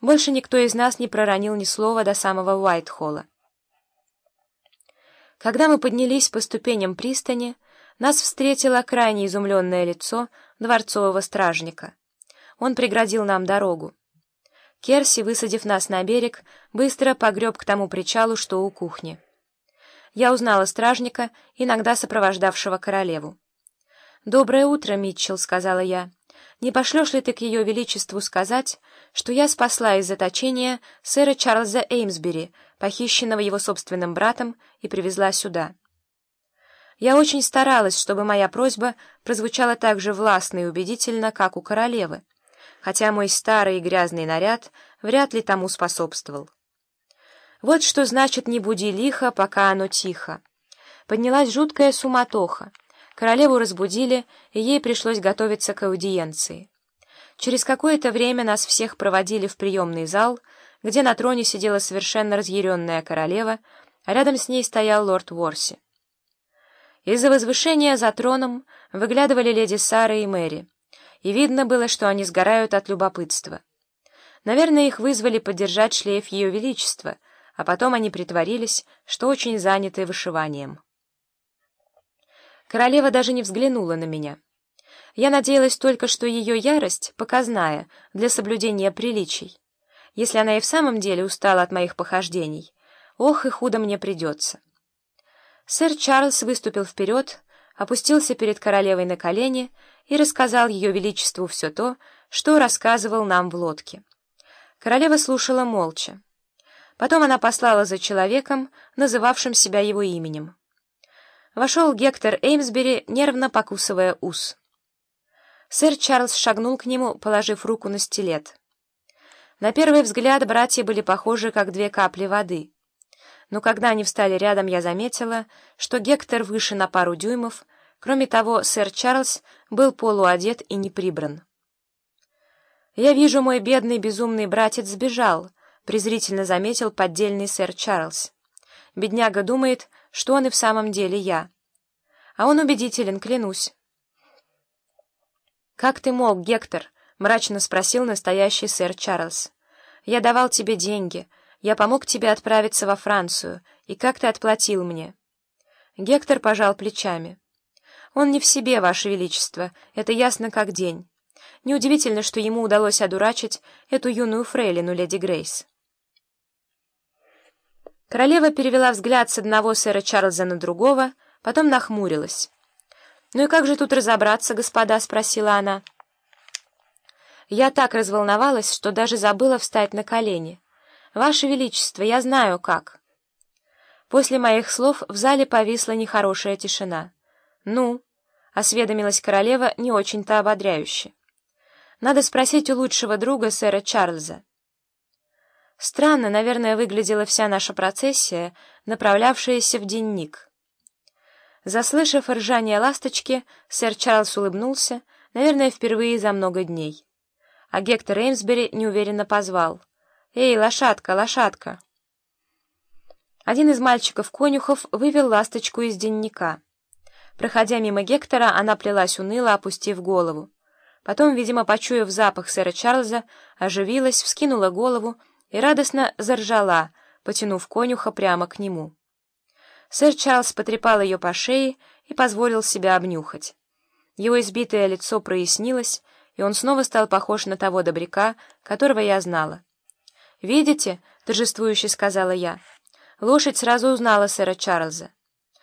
Больше никто из нас не проронил ни слова до самого Уайтхолла. Когда мы поднялись по ступеням пристани, нас встретило крайне изумленное лицо дворцового стражника. Он преградил нам дорогу. Керси, высадив нас на берег, быстро погреб к тому причалу, что у кухни. Я узнала стражника, иногда сопровождавшего королеву. «Доброе утро, Митчелл», — сказала я. «Не пошлешь ли ты к ее величеству сказать, что я спасла из заточения сэра Чарльза Эймсбери, похищенного его собственным братом, и привезла сюда?» Я очень старалась, чтобы моя просьба прозвучала так же властно и убедительно, как у королевы, хотя мой старый и грязный наряд вряд ли тому способствовал. Вот что значит «не буди лихо, пока оно тихо». Поднялась жуткая суматоха. Королеву разбудили, и ей пришлось готовиться к аудиенции. Через какое-то время нас всех проводили в приемный зал, где на троне сидела совершенно разъяренная королева, а рядом с ней стоял лорд Ворси. Из-за возвышения за троном выглядывали леди Сара и Мэри, и видно было, что они сгорают от любопытства. Наверное, их вызвали поддержать шлейф Ее Величества, а потом они притворились, что очень заняты вышиванием. Королева даже не взглянула на меня. Я надеялась только, что ее ярость показная для соблюдения приличий. Если она и в самом деле устала от моих похождений, ох и худо мне придется. Сэр Чарльз выступил вперед, опустился перед королевой на колени и рассказал ее величеству все то, что рассказывал нам в лодке. Королева слушала молча. Потом она послала за человеком, называвшим себя его именем. Вошел Гектор Эймсбери, нервно покусывая ус. Сэр Чарльз шагнул к нему, положив руку на стилет. На первый взгляд братья были похожи, как две капли воды. Но когда они встали рядом, я заметила, что Гектор выше на пару дюймов, кроме того, сэр Чарльз был полуодет и не прибран. «Я вижу, мой бедный безумный братец сбежал», — презрительно заметил поддельный сэр Чарльз. «Бедняга думает, что он и в самом деле я. А он убедителен, клянусь. «Как ты мог, Гектор?» — мрачно спросил настоящий сэр Чарльз. «Я давал тебе деньги, я помог тебе отправиться во Францию, и как ты отплатил мне?» Гектор пожал плечами. «Он не в себе, Ваше Величество, это ясно как день. Неудивительно, что ему удалось одурачить эту юную фрейлину, леди Грейс». Королева перевела взгляд с одного сэра Чарльза на другого, потом нахмурилась. «Ну и как же тут разобраться, господа?» — спросила она. Я так разволновалась, что даже забыла встать на колени. «Ваше Величество, я знаю, как». После моих слов в зале повисла нехорошая тишина. «Ну?» — осведомилась королева не очень-то ободряюще. «Надо спросить у лучшего друга сэра Чарльза». Странно, наверное, выглядела вся наша процессия, направлявшаяся в денник. Заслышав ржание ласточки, сэр Чарльз улыбнулся, наверное, впервые за много дней. А Гектор Эймсбери неуверенно позвал. «Эй, лошадка, лошадка!» Один из мальчиков-конюхов вывел ласточку из денника. Проходя мимо Гектора, она плелась уныло, опустив голову. Потом, видимо, почуяв запах сэра Чарльза, оживилась, вскинула голову и радостно заржала, потянув конюха прямо к нему. Сэр Чарльз потрепал ее по шее и позволил себя обнюхать. Его избитое лицо прояснилось, и он снова стал похож на того добряка, которого я знала. «Видите?» — торжествующе сказала я. Лошадь сразу узнала сэра Чарльза.